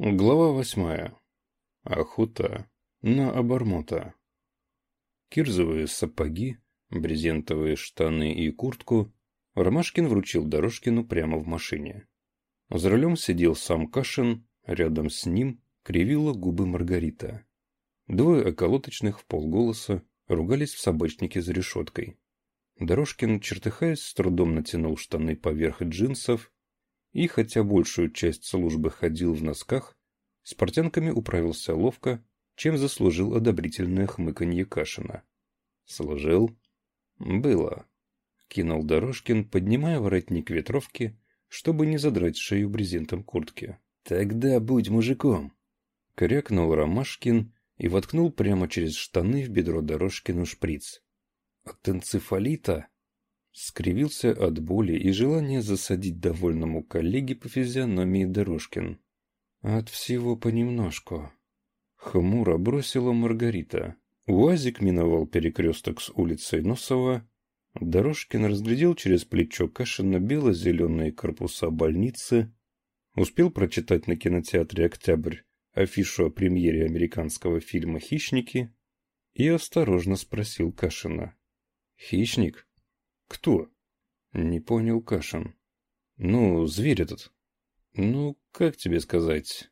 Глава восьмая. Охота на обормота. Кирзовые сапоги, брезентовые штаны и куртку Ромашкин вручил Дорожкину прямо в машине. За рулем сидел сам Кашин, рядом с ним кривила губы Маргарита. Двое околоточных в полголоса ругались в собачнике за решеткой. Дорожкин, чертыхаясь, с трудом натянул штаны поверх джинсов и, хотя большую часть службы ходил в носках, с портянками управился ловко, чем заслужил одобрительное хмыканье Кашина. «Служил?» «Было», — кинул Дорожкин, поднимая воротник ветровки, чтобы не задрать шею брезентом куртки. «Тогда будь мужиком!» — крякнул Ромашкин и воткнул прямо через штаны в бедро Дорожкину шприц. «От энцефалита?» Скривился от боли и желания засадить довольному коллеге по физиономии Дорожкин. От всего понемножку. Хмуро бросила Маргарита. УАЗик миновал перекресток с улицей Носова. Дорожкин разглядел через плечо Кашина бело-зеленые корпуса больницы. Успел прочитать на кинотеатре «Октябрь» афишу о премьере американского фильма «Хищники» и осторожно спросил Кашина. «Хищник?» «Кто?» «Не понял Кашин». «Ну, зверь этот». «Ну, как тебе сказать?»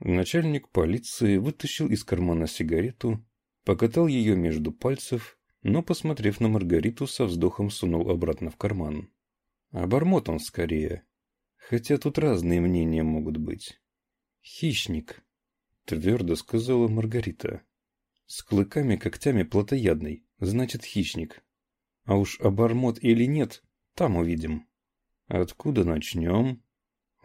Начальник полиции вытащил из кармана сигарету, покатал ее между пальцев, но, посмотрев на Маргариту, со вздохом сунул обратно в карман. Обормот он скорее. Хотя тут разные мнения могут быть. «Хищник», — твердо сказала Маргарита. «С клыками, когтями плотоядный, значит хищник. А уж обормот или нет, там увидим. Откуда начнем?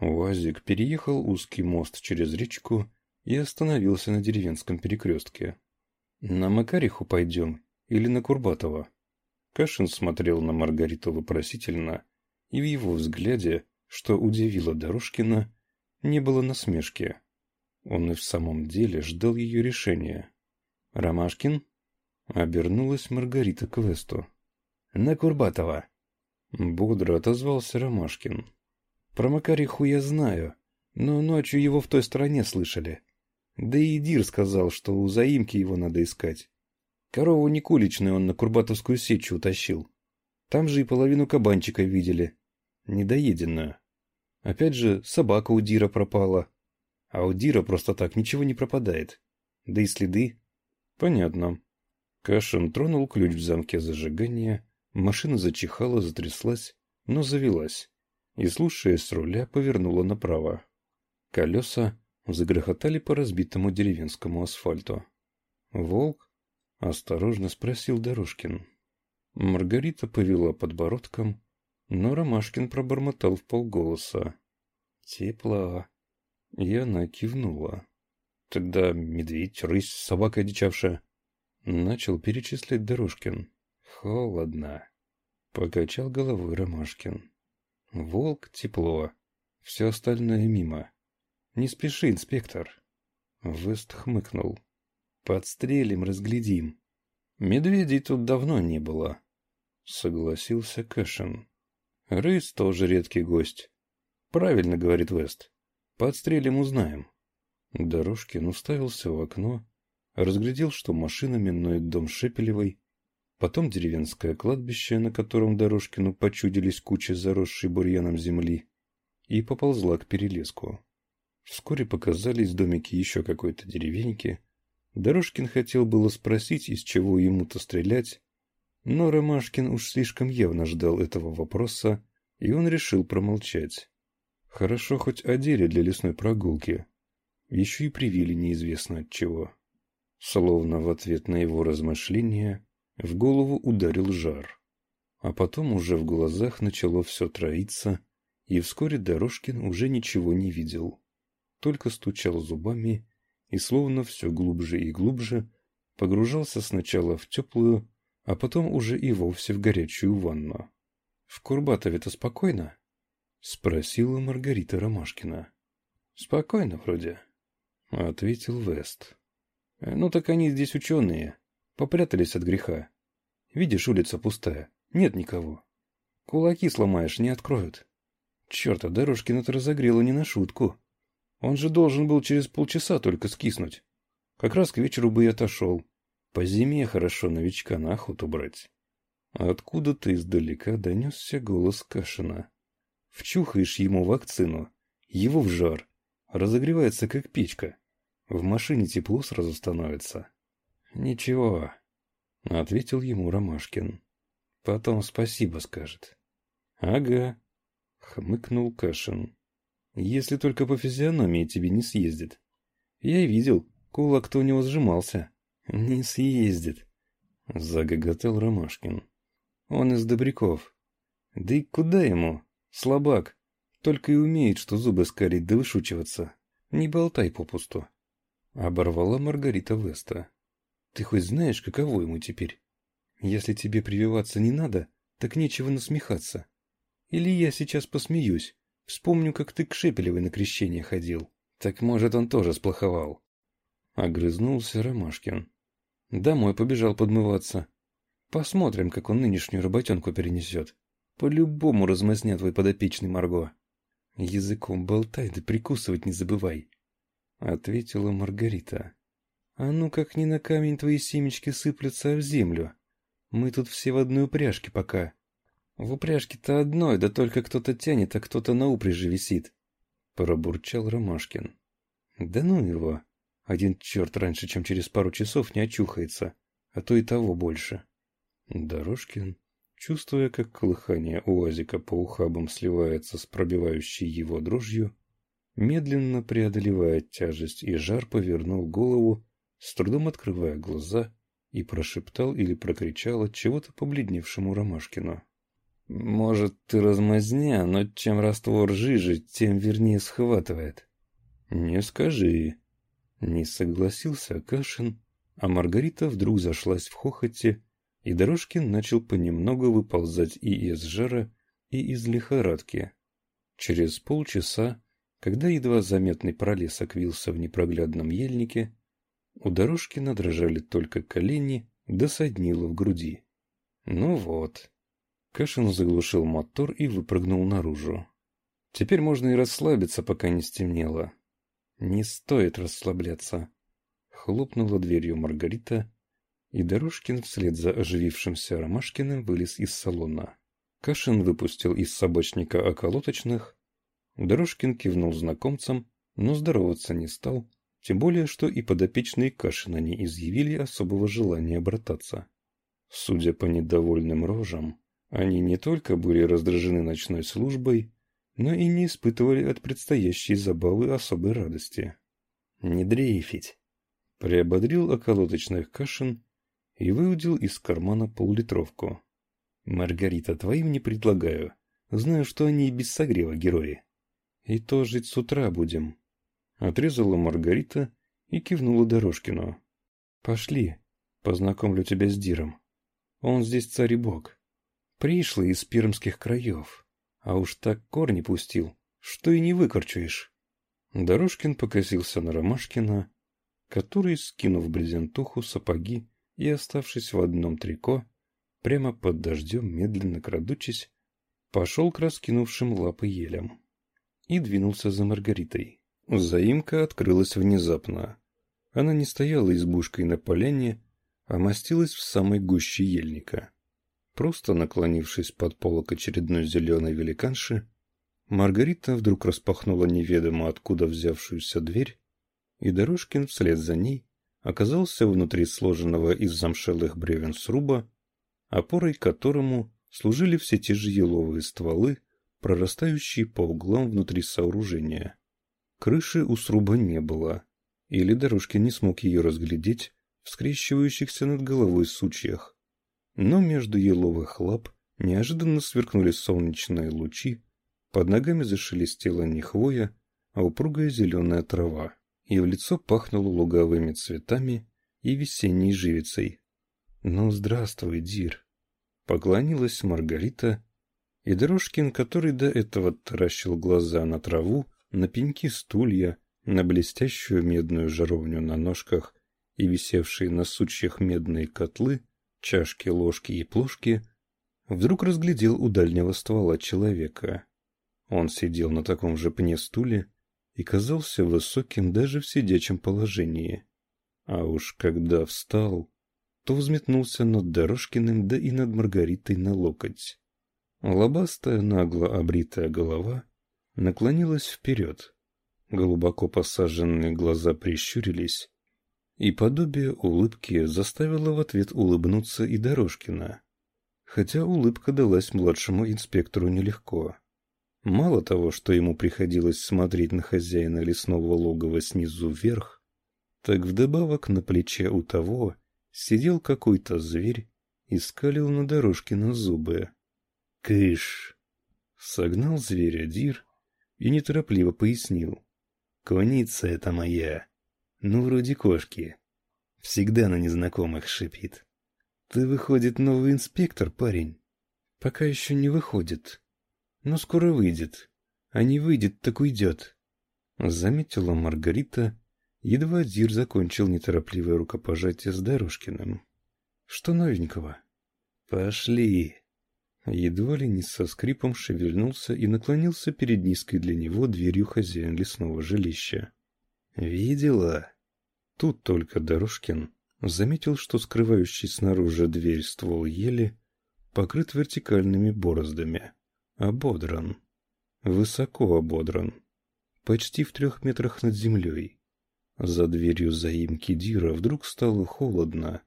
УАЗик переехал узкий мост через речку и остановился на деревенском перекрестке. На Макариху пойдем или на Курбатова? Кашин смотрел на Маргариту вопросительно, и в его взгляде, что удивило Дорожкина, не было насмешки. Он и в самом деле ждал ее решения. «Ромашкин?» Обернулась Маргарита к Весту на Курбатова. Бодро отозвался Ромашкин. Про Макариху я знаю, но ночью его в той стороне слышали. Да и Дир сказал, что у заимки его надо искать. Корову Никуличную он на Курбатовскую сечу утащил. Там же и половину кабанчика видели. Недоеденную. Опять же, собака у Дира пропала. А у Дира просто так ничего не пропадает. Да и следы. Понятно. Кашин тронул ключ в замке зажигания Машина зачихала, затряслась, но завелась, и, слушаясь с руля, повернула направо. Колеса загрохотали по разбитому деревенскому асфальту. «Волк?» — осторожно спросил Дорожкин. Маргарита повела подбородком, но Ромашкин пробормотал в полголоса. «Тепло». И она кивнула. «Тогда медведь, рысь, собака дичавшая». Начал перечислять Дорожкин. Холодно. Покачал головой Ромашкин. Волк тепло. Все остальное мимо. Не спеши, инспектор. Вест хмыкнул. Подстрелим, разглядим. Медведей тут давно не было. Согласился Кэшен. Рысь тоже редкий гость. Правильно, говорит Вест. Подстрелим, узнаем. Дорожкин уставился в окно, разглядел, что машина минует дом Шепелевой, потом деревенское кладбище, на котором Дорожкину почудились кучи заросшей бурьяном земли, и поползла к перелеску. Вскоре показались домики еще какой-то деревеньки. Дорожкин хотел было спросить, из чего ему-то стрелять, но Ромашкин уж слишком явно ждал этого вопроса, и он решил промолчать. Хорошо хоть одели для лесной прогулки. Еще и привили неизвестно от чего. Словно в ответ на его размышления, в голову ударил жар. А потом уже в глазах начало все троиться, и вскоре Дорожкин уже ничего не видел. Только стучал зубами и словно все глубже и глубже погружался сначала в теплую, а потом уже и вовсе в горячую ванну. «В Курбатове-то спокойно?» — спросила Маргарита Ромашкина. «Спокойно вроде», — ответил Вест. «Ну так они здесь ученые, Попрятались от греха. Видишь, улица пустая. Нет никого. Кулаки сломаешь, не откроют. Черт, а Дорожкина-то разогрела не на шутку. Он же должен был через полчаса только скиснуть. Как раз к вечеру бы и отошел. По зиме хорошо новичка на охоту брать. Откуда-то издалека донесся голос Кашина. Вчухаешь ему вакцину, его в жар, разогревается как печка. В машине тепло сразу становится. Ничего, ответил ему Ромашкин. Потом спасибо скажет. Ага, хмыкнул Кашин. Если только по физиономии тебе не съездит. Я видел, кулак-то у него сжимался. Не съездит, загоготал Ромашкин. Он из добряков. Да и куда ему? Слабак. Только и умеет, что зубы скалить да вышучиваться. Не болтай попусту. Оборвала Маргарита Веста. Ты хоть знаешь, каково ему теперь? Если тебе прививаться не надо, так нечего насмехаться. Или я сейчас посмеюсь, вспомню, как ты к Шепелевой на крещение ходил. Так может, он тоже сплоховал. Огрызнулся Ромашкин. Домой побежал подмываться. Посмотрим, как он нынешнюю работенку перенесет. По-любому размазнят твой подопечный Марго. Языком болтай, да прикусывать не забывай. Ответила Маргарита. А ну как ни на камень твои семечки сыплются, в землю. Мы тут все в одной упряжке пока. В упряжке-то одной, да только кто-то тянет, а кто-то на упряжи висит. Пробурчал Ромашкин. Да ну его. Один черт раньше, чем через пару часов не очухается, а то и того больше. Дорожкин, чувствуя, как колыхание уазика по ухабам сливается с пробивающей его дрожью, медленно преодолевая тяжесть и жар, повернул голову, с трудом открывая глаза, и прошептал или прокричал от чего-то побледневшему Ромашкину. «Может, ты размазня, но чем раствор жижи, тем вернее схватывает». «Не скажи», — не согласился Кашин, а Маргарита вдруг зашлась в хохоте, и Дорожкин начал понемногу выползать и из жара, и из лихорадки. Через полчаса, когда едва заметный пролесок вился в непроглядном ельнике, у Дорожкина дрожали только колени, да в груди. Ну вот. Кашин заглушил мотор и выпрыгнул наружу. Теперь можно и расслабиться, пока не стемнело. Не стоит расслабляться. Хлопнула дверью Маргарита, и Дорожкин вслед за оживившимся Ромашкиным вылез из салона. Кашин выпустил из собачника околоточных. Дорожкин кивнул знакомцам, но здороваться не стал, тем более, что и подопечные Кашина не изъявили особого желания брататься. Судя по недовольным рожам, они не только были раздражены ночной службой, но и не испытывали от предстоящей забавы особой радости. «Не дрейфить!» — приободрил околоточных Кашин и выудил из кармана поллитровку. «Маргарита, твоим не предлагаю. Знаю, что они и без согрева герои. И то жить с утра будем». Отрезала Маргарита и кивнула Дорожкину. «Пошли, познакомлю тебя с Диром. Он здесь царь и бог. Пришлый из пермских краев, а уж так корни пустил, что и не выкорчуешь». Дорожкин покосился на Ромашкина, который, скинув брезентуху, сапоги и, оставшись в одном трико, прямо под дождем, медленно крадучись, пошел к раскинувшим лапы елям и двинулся за Маргаритой. Заимка открылась внезапно. Она не стояла избушкой на поляне, а мостилась в самой гуще ельника. Просто наклонившись под полок очередной зеленой великанши, Маргарита вдруг распахнула неведомо откуда взявшуюся дверь, и Дорожкин вслед за ней оказался внутри сложенного из замшелых бревен сруба, опорой которому служили все те же еловые стволы, прорастающие по углам внутри сооружения. Крыши у сруба не было, или Дорожкин не смог ее разглядеть в скрещивающихся над головой сучьях. Но между еловых лап неожиданно сверкнули солнечные лучи, под ногами зашелестела не хвоя, а упругая зеленая трава и в лицо пахнуло луговыми цветами и весенней живицей. «Ну, здравствуй, Дир!» Поклонилась Маргарита, и Дорожкин, который до этого таращил глаза на траву, на пеньки стулья, на блестящую медную жаровню на ножках и висевшие на сучьях медные котлы, чашки, ложки и плошки, вдруг разглядел у дальнего ствола человека. Он сидел на таком же пне стуле, и казался высоким даже в сидячем положении. А уж когда встал, то взметнулся над Дорожкиным, да и над Маргаритой на локоть. Лобастая, нагло обритая голова наклонилась вперед. Глубоко посаженные глаза прищурились, и подобие улыбки заставило в ответ улыбнуться и Дорожкина. Хотя улыбка далась младшему инспектору нелегко. Мало того, что ему приходилось смотреть на хозяина лесного логова снизу вверх, так вдобавок на плече у того сидел какой-то зверь и скалил на дорожке зубы. «Кыш!» — согнал зверя Дир и неторопливо пояснил. «Куница это моя. Ну, вроде кошки. Всегда на незнакомых шипит. Ты, выходит, новый инспектор, парень?» «Пока еще не выходит», но скоро выйдет. А не выйдет, так уйдет. Заметила Маргарита, едва Дир закончил неторопливое рукопожатие с Дорожкиным. Что новенького? Пошли. Едва ли не со скрипом шевельнулся и наклонился перед низкой для него дверью хозяин лесного жилища. «Видела?» Тут только Дорожкин заметил, что скрывающий снаружи дверь ствол ели покрыт вертикальными бороздами. Ободран. Высоко ободран. Почти в трех метрах над землей. За дверью заимки Дира вдруг стало холодно,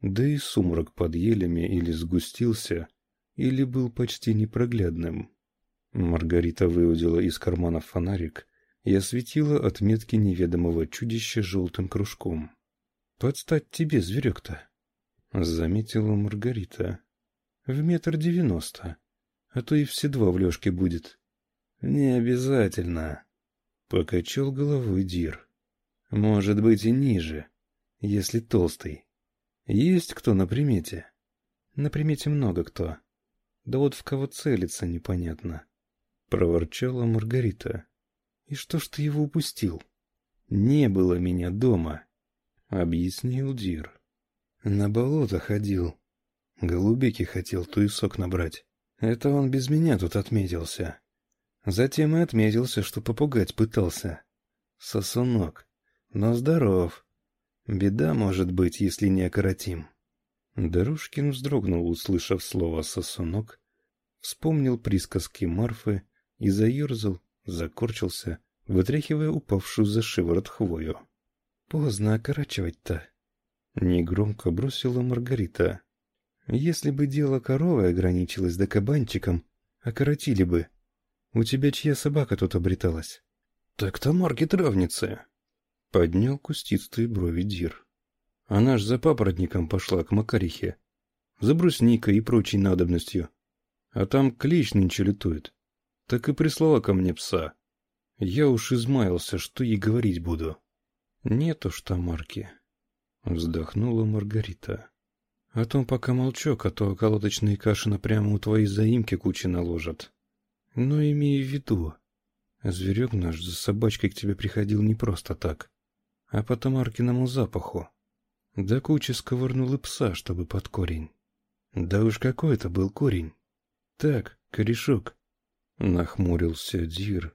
да и сумрак под елями или сгустился, или был почти непроглядным. Маргарита выудила из кармана фонарик и осветила отметки неведомого чудища желтым кружком. «Подстать тебе, зверек-то!» — заметила Маргарита. «В метр девяносто а то и все два в лёжке будет. Не обязательно, покачал головой Дир. Может быть и ниже, если толстый. Есть кто на примете? На примете много кто. Да вот в кого целиться непонятно, проворчала Маргарита. И что ж ты его упустил? Не было меня дома, объяснил Дир. На болото ходил. Голубики хотел туесок набрать. Это он без меня тут отметился. Затем и отметился, что попугать пытался. Сосунок. Но здоров. Беда может быть, если не окоротим. Дорожкин вздрогнул, услышав слово «сосунок», вспомнил присказки Марфы и заерзал, закорчился, вытряхивая упавшую за шиворот хвою. «Поздно окорачивать-то», — негромко бросила Маргарита. Если бы дело коровы ограничилось да кабанчиком, окоротили бы. У тебя чья собака тут обреталась? Так Тамарки травницы. Поднял кустистые брови Дир. Она ж за папоротником пошла к Макарихе. За брусникой и прочей надобностью. А там клещ нынче летует. Так и прислала ко мне пса. Я уж измаялся, что ей говорить буду. Нет уж Тамарки. Вздохнула Маргарита. О том пока молчок, а то колодочные каши напрямо у твоей заимки кучи наложат. Но имей в виду, зверек наш за собачкой к тебе приходил не просто так, а по Тамаркиному запаху. Да кучи сковырнул и пса, чтобы под корень. Да уж какой это был корень. Так, корешок. Нахмурился Дир,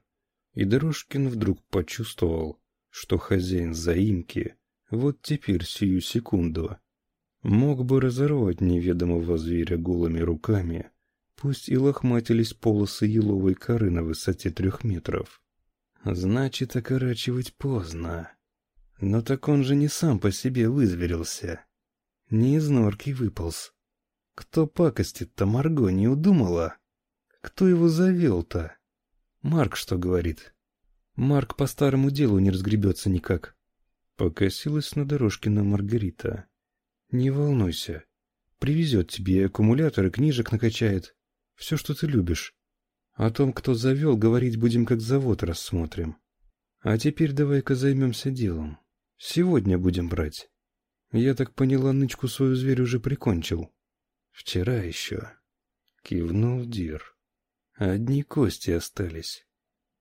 и Дорожкин вдруг почувствовал, что хозяин заимки вот теперь сию секунду Мог бы разорвать неведомого зверя голыми руками, пусть и лохматились полосы еловой коры на высоте трех метров. Значит, окорачивать поздно. Но так он же не сам по себе вызверился. Не из норки выполз. Кто пакостит-то Марго не удумала? Кто его завел-то? Марк что говорит? Марк по старому делу не разгребется никак. Покосилась на дорожке на Маргарита. Не волнуйся. Привезет тебе аккумуляторы, книжек накачает. Все, что ты любишь. О том, кто завел, говорить будем, как завод рассмотрим. А теперь давай-ка займемся делом. Сегодня будем брать. Я так поняла, нычку свою зверь уже прикончил. Вчера еще. Кивнул Дир. Одни кости остались.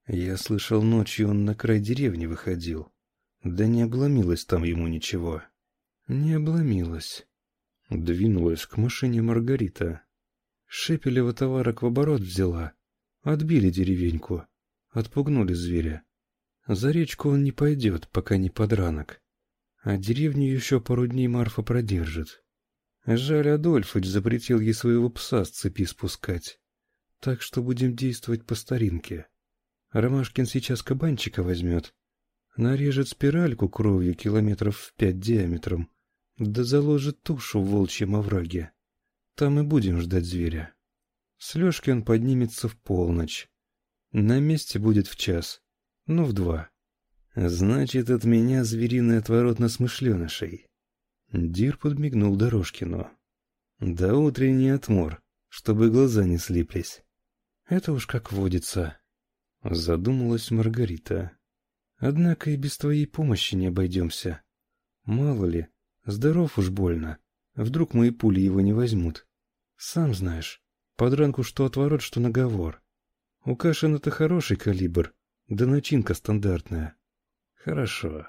Я слышал, ночью он на край деревни выходил. Да не обломилось там ему ничего. Не обломилась. Двинулась к машине Маргарита. Шепелева товарок в оборот взяла. Отбили деревеньку. Отпугнули зверя. За речку он не пойдет, пока не подранок. А деревню еще пару дней Марфа продержит. Жаль, Адольфыч запретил ей своего пса с цепи спускать. Так что будем действовать по старинке. Ромашкин сейчас кабанчика возьмет. Нарежет спиральку кровью километров в пять диаметром. Да заложит тушу в волчьем овраге. Там и будем ждать зверя. С Лёшки он поднимется в полночь. На месте будет в час. Ну, в два. Значит, от меня звериный отворот на смышленышей. Дир подмигнул Дорожкину. Да утренний отмор, чтобы глаза не слиплись. Это уж как водится. Задумалась Маргарита. Однако и без твоей помощи не обойдемся. Мало ли, здоров уж больно. Вдруг мои пули его не возьмут. Сам знаешь, подранку что отворот, что наговор. У Кашина-то хороший калибр, да начинка стандартная. Хорошо.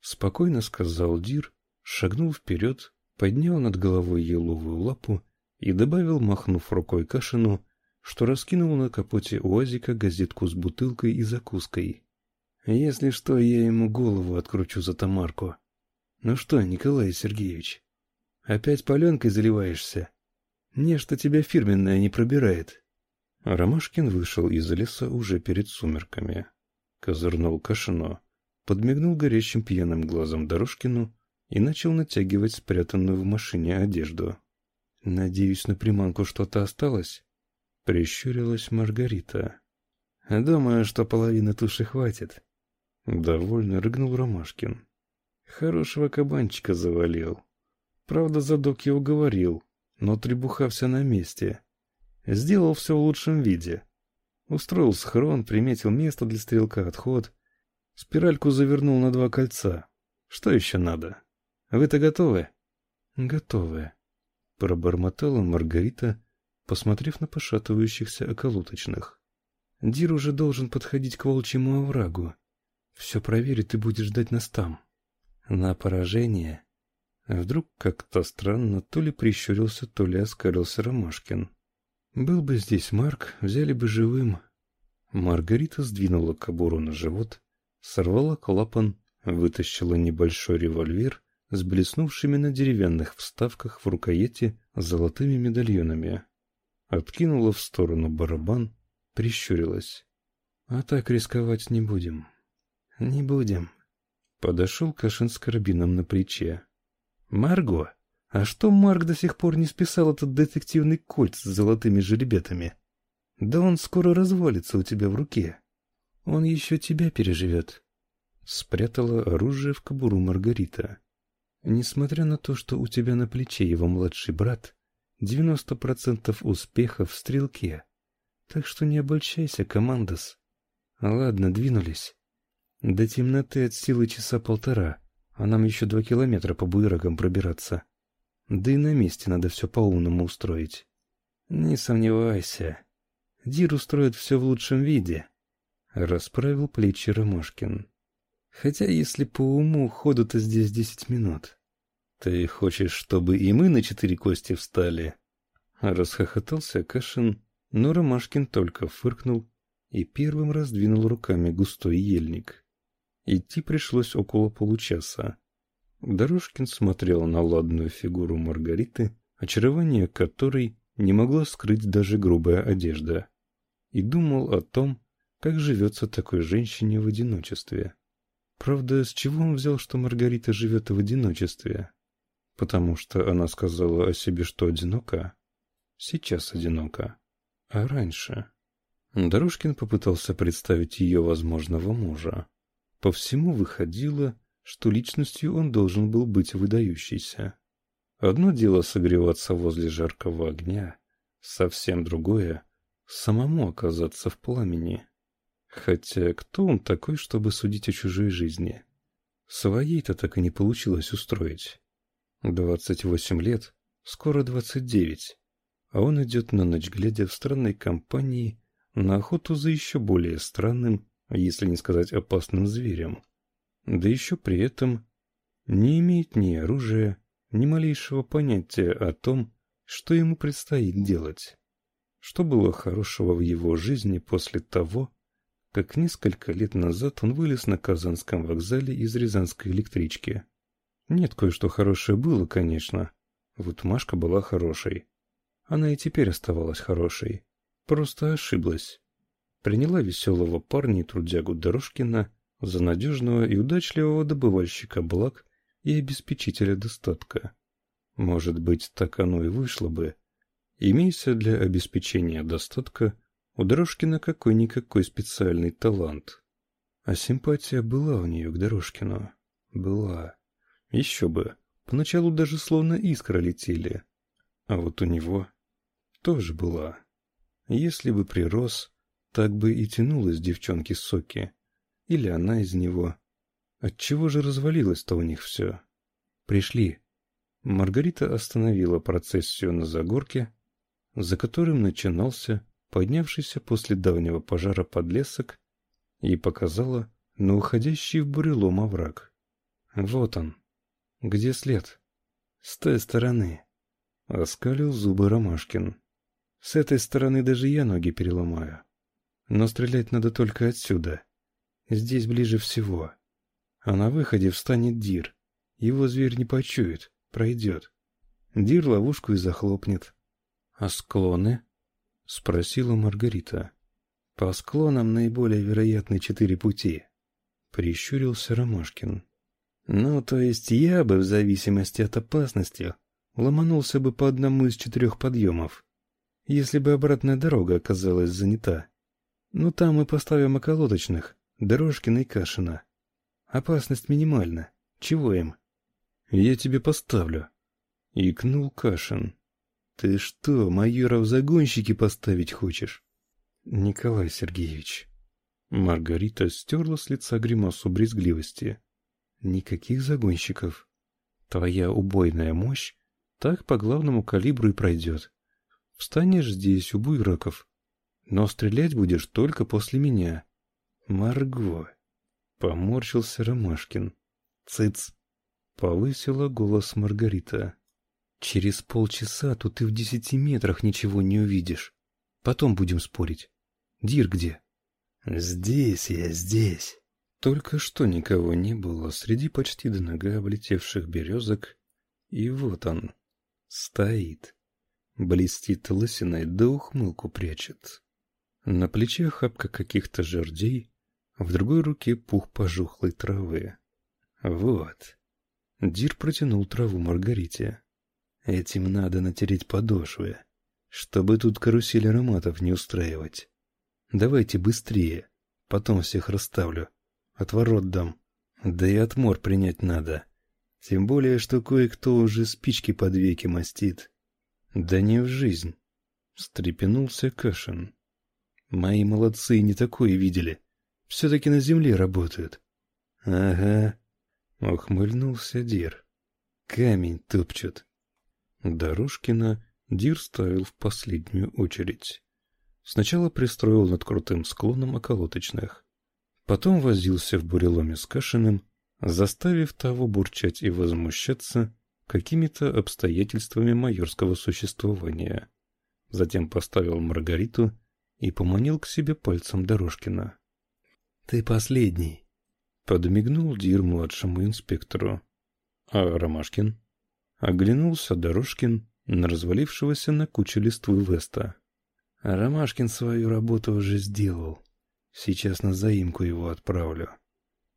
Спокойно сказал Дир, шагнул вперед, поднял над головой еловую лапу и добавил, махнув рукой Кашину, что раскинул на капоте УАЗика газетку с бутылкой и закуской. Если что, я ему голову откручу за Тамарку. Ну что, Николай Сергеевич, опять паленкой заливаешься? Нечто тебя фирменное не пробирает. Ромашкин вышел из леса уже перед сумерками. Козырнул Кашино, подмигнул горящим пьяным глазом Дорожкину и начал натягивать спрятанную в машине одежду. «Надеюсь, на приманку что-то осталось?» — прищурилась Маргарита. «Думаю, что половины туши хватит». Довольно рыгнул Ромашкин. Хорошего кабанчика завалил. Правда, задок я уговорил, но требуха вся на месте. Сделал все в лучшем виде. Устроил схрон, приметил место для стрелка, отход. Спиральку завернул на два кольца. Что еще надо? Вы-то готовы? Готовы. Пробормотала Маргарита, посмотрев на пошатывающихся околоточных. Дир уже должен подходить к волчьему оврагу. Все проверит и будет ждать нас там. На поражение. Вдруг как-то странно то ли прищурился, то ли оскалился Ромашкин. Был бы здесь Марк, взяли бы живым. Маргарита сдвинула кобуру на живот, сорвала клапан, вытащила небольшой револьвер с блеснувшими на деревянных вставках в рукояти золотыми медальонами. Откинула в сторону барабан, прищурилась. А так рисковать не будем. Не будем. Подошел Кашин с карабином на плече. Марго, а что Марк до сих пор не списал этот детективный кольт с золотыми жеребятами? Да он скоро развалится у тебя в руке. Он еще тебя переживет. Спрятала оружие в кобуру Маргарита. Несмотря на то, что у тебя на плече его младший брат, 90% успеха в стрелке. Так что не обольщайся, командос. Ладно, двинулись. До темноты от силы часа полтора, а нам еще два километра по буеракам пробираться. Да и на месте надо все по-умному устроить. Не сомневайся. Дир устроит все в лучшем виде. Расправил плечи Ромашкин. Хотя, если по уму, ходу-то здесь десять минут. Ты хочешь, чтобы и мы на четыре кости встали? Расхохотался Кашин, но Ромашкин только фыркнул и первым раздвинул руками густой ельник. Идти пришлось около получаса. Дорожкин смотрел на ладную фигуру Маргариты, очарование которой не могла скрыть даже грубая одежда, и думал о том, как живется такой женщине в одиночестве. Правда, с чего он взял, что Маргарита живет в одиночестве? Потому что она сказала о себе, что одинока? Сейчас одинока. А раньше? Дорожкин попытался представить ее возможного мужа. По всему выходило, что личностью он должен был быть выдающийся. Одно дело согреваться возле жаркого огня, совсем другое — самому оказаться в пламени. Хотя кто он такой, чтобы судить о чужой жизни? Своей-то так и не получилось устроить. Двадцать восемь лет, скоро двадцать девять, а он идет на ночь глядя в странной компании на охоту за еще более странным если не сказать опасным зверем. Да еще при этом не имеет ни оружия, ни малейшего понятия о том, что ему предстоит делать. Что было хорошего в его жизни после того, как несколько лет назад он вылез на Казанском вокзале из Рязанской электрички. Нет, кое-что хорошее было, конечно. Вот Машка была хорошей. Она и теперь оставалась хорошей. Просто ошиблась. Приняла веселого парня и трудягу Дорожкина за надежного и удачливого добывальщика благ и обеспечителя достатка. Может быть, так оно и вышло бы. Имейся для обеспечения достатка у Дорожкина какой-никакой специальный талант. А симпатия была у нее к Дорожкину. Была. Еще бы. Поначалу даже словно искра летели. А вот у него тоже была. Если бы прирос, так бы и тянулась девчонки соки. Или она из него. Отчего же развалилось-то у них все? Пришли. Маргарита остановила процессию на загорке, за которым начинался поднявшийся после давнего пожара подлесок, и показала на уходящий в бурелом овраг. Вот он. Где след? С той стороны. Оскалил зубы Ромашкин. С этой стороны даже я ноги переломаю. Но стрелять надо только отсюда. Здесь ближе всего. А на выходе встанет Дир. Его зверь не почует, пройдет. Дир ловушку и захлопнет. А склоны? — спросила Маргарита. «По склонам наиболее вероятны четыре пути», — прищурился Ромашкин. «Ну, то есть я бы, в зависимости от опасности, ломанулся бы по одному из четырех подъемов, если бы обратная дорога оказалась занята. Ну, там мы поставим околоточных, Дорожкина и Кашина. Опасность минимальна. Чего им?» «Я тебе поставлю», — икнул Кашин. Ты что, майора в загонщики поставить хочешь? Николай Сергеевич. Маргарита стерла с лица гримасу брезгливости. Никаких загонщиков. Твоя убойная мощь так по главному калибру и пройдет. Встанешь здесь, у буйраков. Но стрелять будешь только после меня. Марго. Поморщился Ромашкин. Цыц. Повысила голос Маргарита. Через полчаса тут и в десяти метрах ничего не увидишь. Потом будем спорить. Дир где? Здесь я, здесь. Только что никого не было среди почти до нога облетевших березок. И вот он. Стоит. Блестит лысиной, да ухмылку прячет. На плече хапка каких-то жердей, в другой руке пух пожухлой травы. Вот. Дир протянул траву Маргарите. Этим надо натереть подошвы, чтобы тут карусель ароматов не устраивать. Давайте быстрее, потом всех расставлю. Отворот дам. Да и отмор принять надо. Тем более, что кое-кто уже спички под веки мастит. Да не в жизнь. Встрепенулся Кашин. Мои молодцы не такое видели. Все-таки на земле работают. Ага. Ухмыльнулся Дир. Камень топчут. Дорожкина Дир ставил в последнюю очередь. Сначала пристроил над крутым склоном околоточных. Потом возился в буреломе с Кашиным, заставив того бурчать и возмущаться какими-то обстоятельствами майорского существования. Затем поставил Маргариту и поманил к себе пальцем Дорожкина. «Ты последний», — подмигнул Дир младшему инспектору. «А Ромашкин?» Оглянулся Дорожкин на развалившегося на куче листвы Веста. Ромашкин свою работу уже сделал. Сейчас на заимку его отправлю.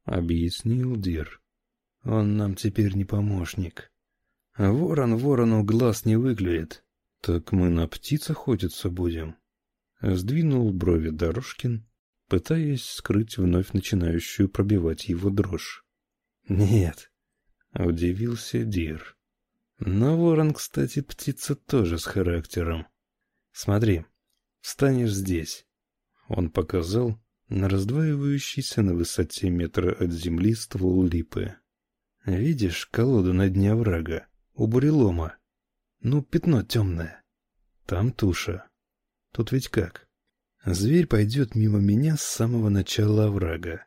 Объяснил Дир. Он нам теперь не помощник. Ворон ворону глаз не выглядит. Так мы на птиц охотиться будем. Сдвинул брови Дорожкин, пытаясь скрыть вновь начинающую пробивать его дрожь. Нет, удивился Дир. Но ворон, кстати, птица тоже с характером. Смотри, встанешь здесь. Он показал на раздваивающийся на высоте метра от земли ствол липы. Видишь колоду на дне врага, у бурелома? Ну, пятно темное. Там туша. Тут ведь как? Зверь пойдет мимо меня с самого начала оврага.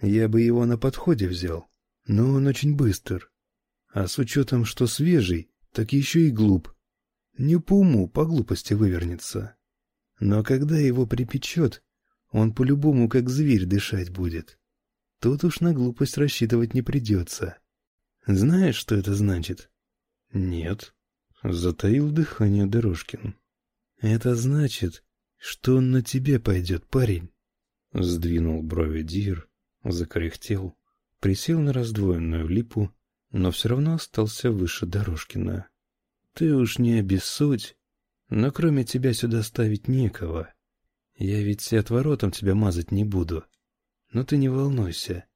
Я бы его на подходе взял, но он очень быстр. А с учетом, что свежий, так еще и глуп. Не по уму, по глупости вывернется. Но когда его припечет, Он по-любому как зверь дышать будет. Тут уж на глупость рассчитывать не придется. Знаешь, что это значит? Нет. Затаил дыхание Дорожкин. Это значит, что он на тебе пойдет, парень. Сдвинул брови Дир, закряхтел, присел на раздвоенную липу, но все равно остался выше Дорожкина. Ты уж не обессудь, но кроме тебя сюда ставить некого. Я ведь и отворотом тебя мазать не буду. Но ты не волнуйся.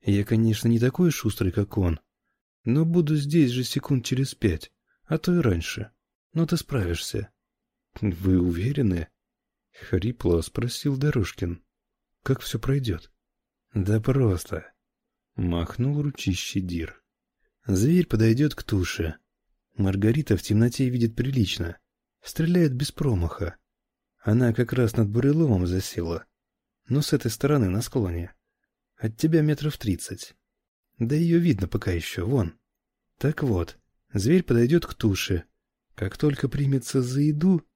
Я, конечно, не такой шустрый, как он, но буду здесь же секунд через пять, а то и раньше. Но ты справишься. Вы уверены? Хрипло спросил Дорожкин. Как все пройдет? Да просто. Махнул ручище Дир. Зверь подойдет к туше. Маргарита в темноте видит прилично. Стреляет без промаха. Она как раз над буреломом засела. Но с этой стороны, на склоне. От тебя метров тридцать. Да ее видно пока еще, вон. Так вот, зверь подойдет к туше. Как только примется за еду,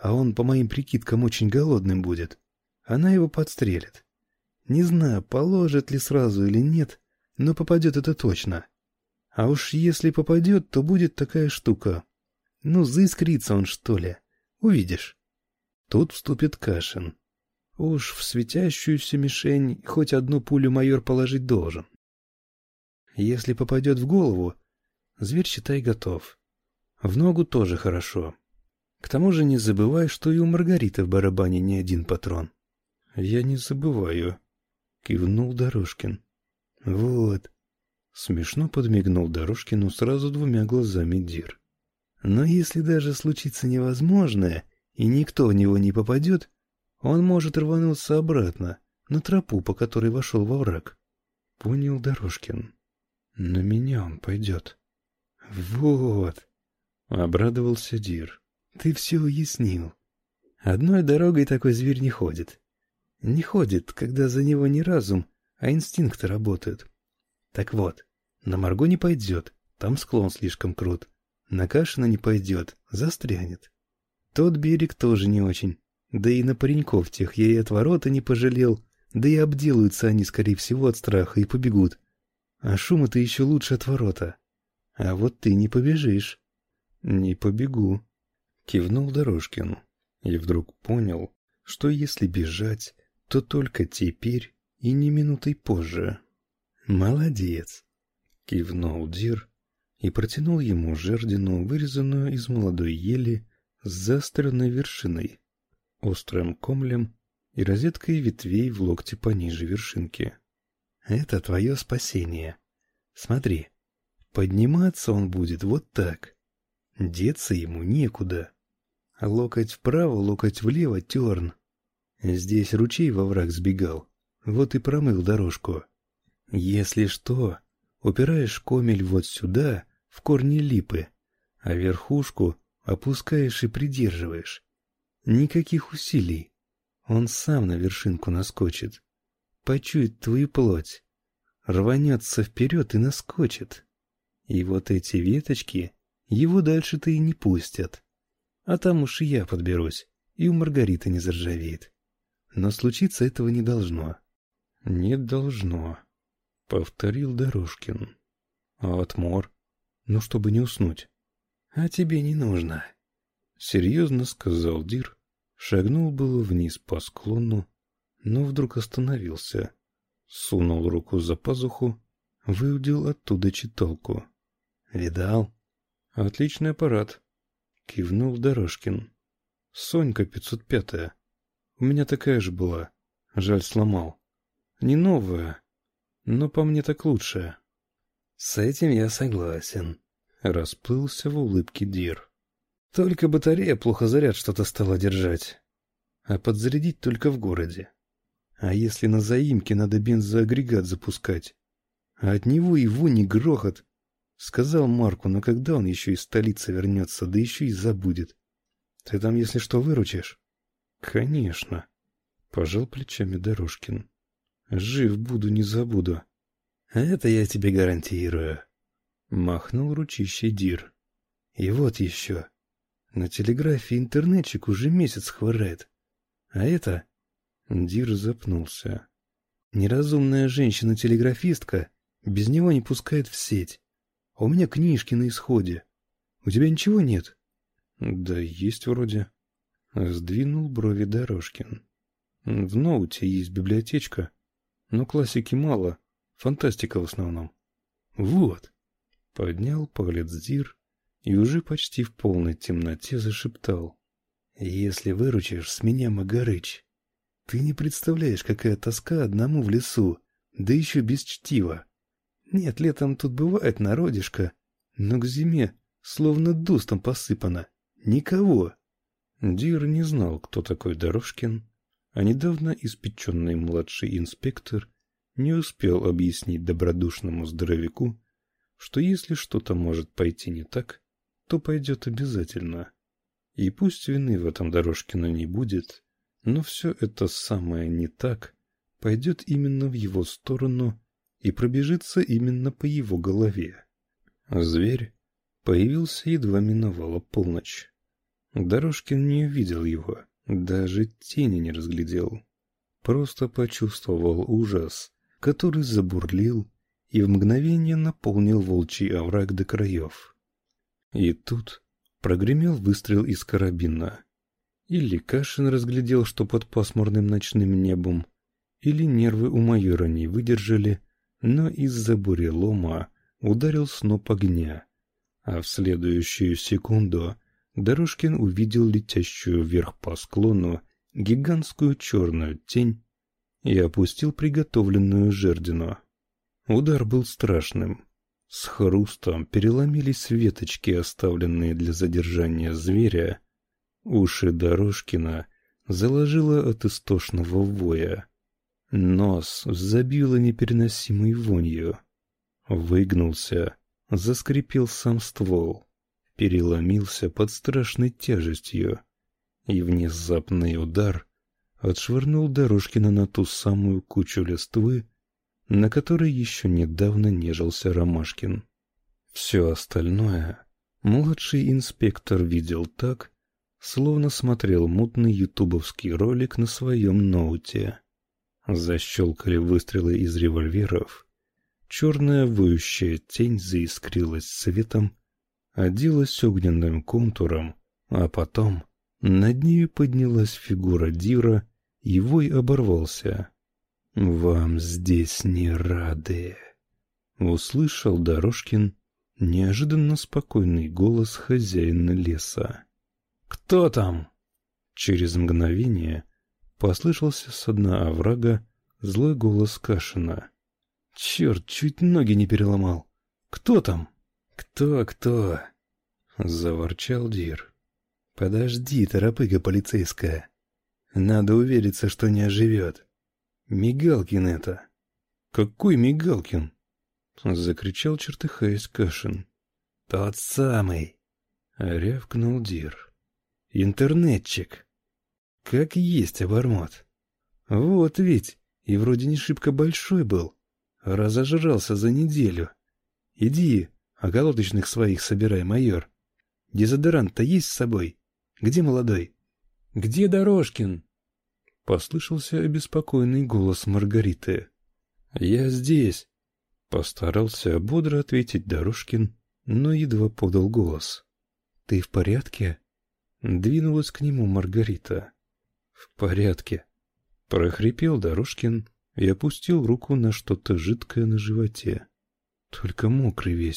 а он, по моим прикидкам, очень голодным будет, она его подстрелит. Не знаю, положит ли сразу или нет, но попадет это точно. А уж если попадет, то будет такая штука. Ну, заискрится он, что ли. Увидишь. Тут вступит Кашин. Уж в светящуюся мишень хоть одну пулю майор положить должен. Если попадет в голову, зверь, считай, готов. В ногу тоже хорошо. К тому же не забывай, что и у Маргариты в барабане не один патрон. — Я не забываю, — кивнул Дорожкин. — Вот. Смешно подмигнул Дорожкину сразу двумя глазами Дир. — Но если даже случится невозможное, и никто в него не попадет, он может рвануться обратно, на тропу, по которой вошел во враг. — Понял Дорожкин. На меня он пойдет. — Вот. — обрадовался Дир. — Ты все уяснил. Одной дорогой такой зверь не ходит. Не ходит, когда за него не разум, а инстинкты работают. Так вот, на Марго не пойдет, там склон слишком крут. На Кашина не пойдет, застрянет. Тот берег тоже не очень. Да и на пареньков тех я и от ворота не пожалел, да и обделаются они, скорее всего, от страха и побегут. А шум-то еще лучше от ворота. А вот ты не побежишь. — Не побегу, — кивнул Дорожкин. И вдруг понял, что если бежать, то только теперь и не минутой позже. «Молодец!» — кивнул Дир и протянул ему жердину, вырезанную из молодой ели с заостренной вершиной, острым комлем и розеткой ветвей в локте пониже вершинки. «Это твое спасение. Смотри, подниматься он будет вот так. Деться ему некуда. Локоть вправо, локоть влево терн. Здесь ручей во враг сбегал, вот и промыл дорожку. Если что, упираешь комель вот сюда, в корни липы, а верхушку опускаешь и придерживаешь. Никаких усилий. Он сам на вершинку наскочит. Почует твою плоть. Рванется вперед и наскочит. И вот эти веточки его дальше-то и не пустят. А там уж и я подберусь, и у Маргариты не заржавеет. Но случиться этого не должно. Не должно, повторил Дорожкин. А отмор? Ну, чтобы не уснуть. А тебе не нужно. Серьезно сказал Дир. Шагнул было вниз по склону, но вдруг остановился. Сунул руку за пазуху, выудил оттуда читалку. «Видал?» «Отличный аппарат», — кивнул Дорожкин. «Сонька 505-я. У меня такая же была. Жаль, сломал. Не новая, но по мне так лучше. С этим я согласен. Расплылся в улыбке Дир. Только батарея плохо заряд что-то стала держать. А подзарядить только в городе. А если на заимке надо бензоагрегат запускать? А от него и вони грохот. Сказал Марку, но когда он еще из столицы вернется, да еще и забудет. Ты там, если что, выручишь? Конечно. Пожал плечами Дорожкин. Жив буду, не забуду. Это я тебе гарантирую. Махнул ручищей Дир. И вот еще. На телеграфе интернетчик уже месяц хворает. А это... Дир запнулся. Неразумная женщина-телеграфистка без него не пускает в сеть. А у меня книжки на исходе. У тебя ничего нет? Да есть вроде. Сдвинул брови Дорожкин. В ноуте есть библиотечка, но классики мало, фантастика в основном. Вот. Поднял палец Дир и уже почти в полной темноте зашептал. Если выручишь с меня Магарыч, ты не представляешь, какая тоска одному в лесу, да еще без чтива. Нет, летом тут бывает народишко, но к зиме словно дустом посыпано. Никого. Дир не знал, кто такой Дорожкин, а недавно испеченный младший инспектор не успел объяснить добродушному здоровяку, что если что-то может пойти не так, то пойдет обязательно. И пусть вины в этом Дорожкина не будет, но все это самое «не так» пойдет именно в его сторону и пробежится именно по его голове. Зверь появился едва миновала полночь. Дорожкин не увидел его, даже тени не разглядел. Просто почувствовал ужас, который забурлил и в мгновение наполнил волчий овраг до краев. И тут прогремел выстрел из карабина. Или Кашин разглядел, что под пасмурным ночным небом, или нервы у майора не выдержали, но из-за бурелома ударил сноп огня, а в следующую секунду Дорожкин увидел летящую вверх по склону гигантскую черную тень и опустил приготовленную жердину. Удар был страшным. С хрустом переломились веточки, оставленные для задержания зверя. Уши Дорожкина заложило от истошного воя. Нос забило непереносимой вонью. Выгнулся, заскрипел сам ствол, переломился под страшной тяжестью, и внезапный удар отшвырнул Дорожкина на ту самую кучу листвы, на которой еще недавно нежился Ромашкин. Все остальное младший инспектор видел так, словно смотрел мутный ютубовский ролик на своем ноуте. Защелкали выстрелы из револьверов. Черная воющая тень заискрилась светом, оделась огненным контуром, а потом над нею поднялась фигура Дира, и вой оборвался. «Вам здесь не рады!» Услышал Дорожкин неожиданно спокойный голос хозяина леса. «Кто там?» Через мгновение Послышался с дна оврага злой голос Кашина. «Черт, чуть ноги не переломал! Кто там?» «Кто, кто?» — заворчал Дир. «Подожди, торопыга полицейская. Надо увериться, что не оживет. Мигалкин это!» «Какой Мигалкин?» — закричал, чертыхаясь Кашин. «Тот самый!» — рявкнул Дир. «Интернетчик!» Как есть обормот. Вот ведь, и вроде не шибко большой был. Разожрался за неделю. Иди, околоточных своих собирай, майор. Дезодорант-то есть с собой? Где молодой? Где Дорожкин? Послышался обеспокоенный голос Маргариты. Я здесь. Постарался бодро ответить Дорожкин, но едва подал голос. Ты в порядке? Двинулась к нему Маргарита. «В порядке», — прохрипел Дорожкин и опустил руку на что-то жидкое на животе. Только мокрый весь.